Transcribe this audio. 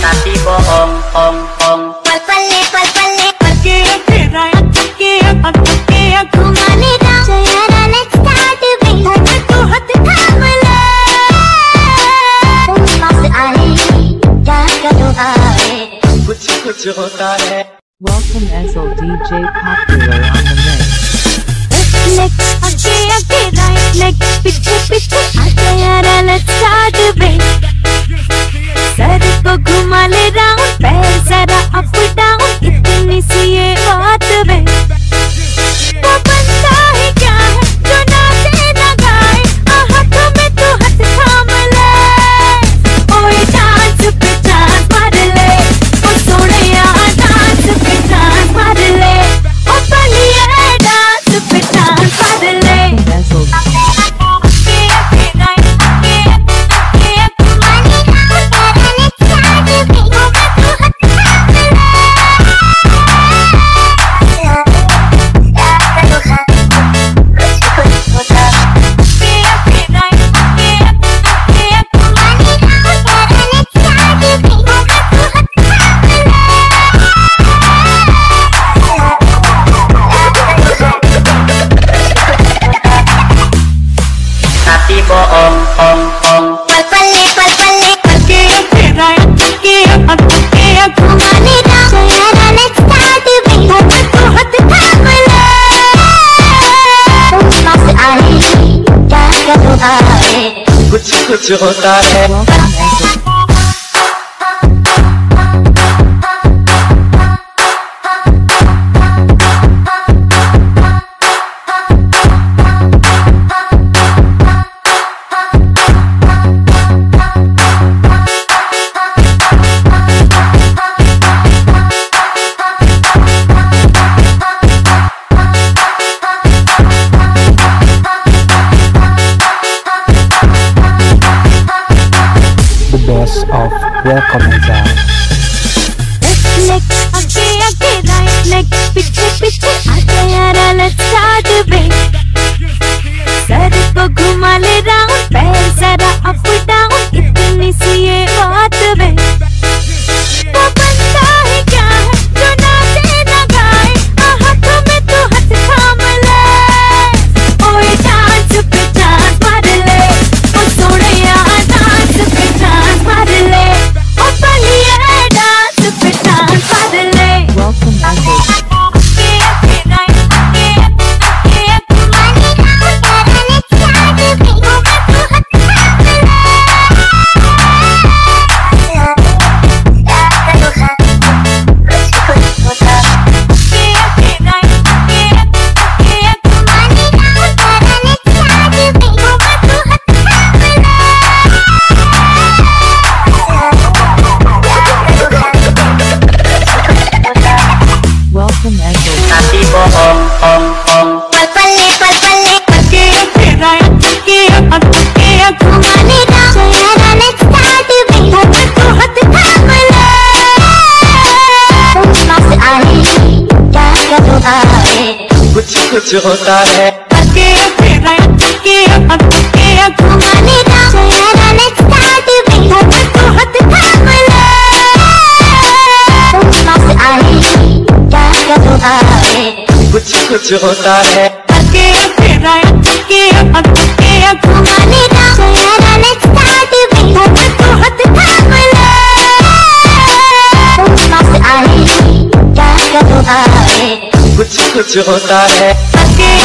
Tapi bohong, ong, ong पल पल्ले पल पल्ले अटके तेरा अटके अटके घुमाने का चेहरा let's start baby तू हाथ थाम ले तुम पास आए क्या करो आए कुछ कुछ होता है Welcome Ezel DJ Popular on the mix. Leg आगे आगे राइट लेग पीछे पीछे आगे यारा आए क्या करो आए कुछ कुछ होता है। Welcome Ezel the best of Welcome Exile. Leg आगे आगे राइट लेग पीछे पीछे आगे यारा let's start आए क्या करो आए कुछ कुछ होता है। अटके तेरा अटके अटके घुमाने का चेहरा start baby तू हाथ कुछ कुछ होता है।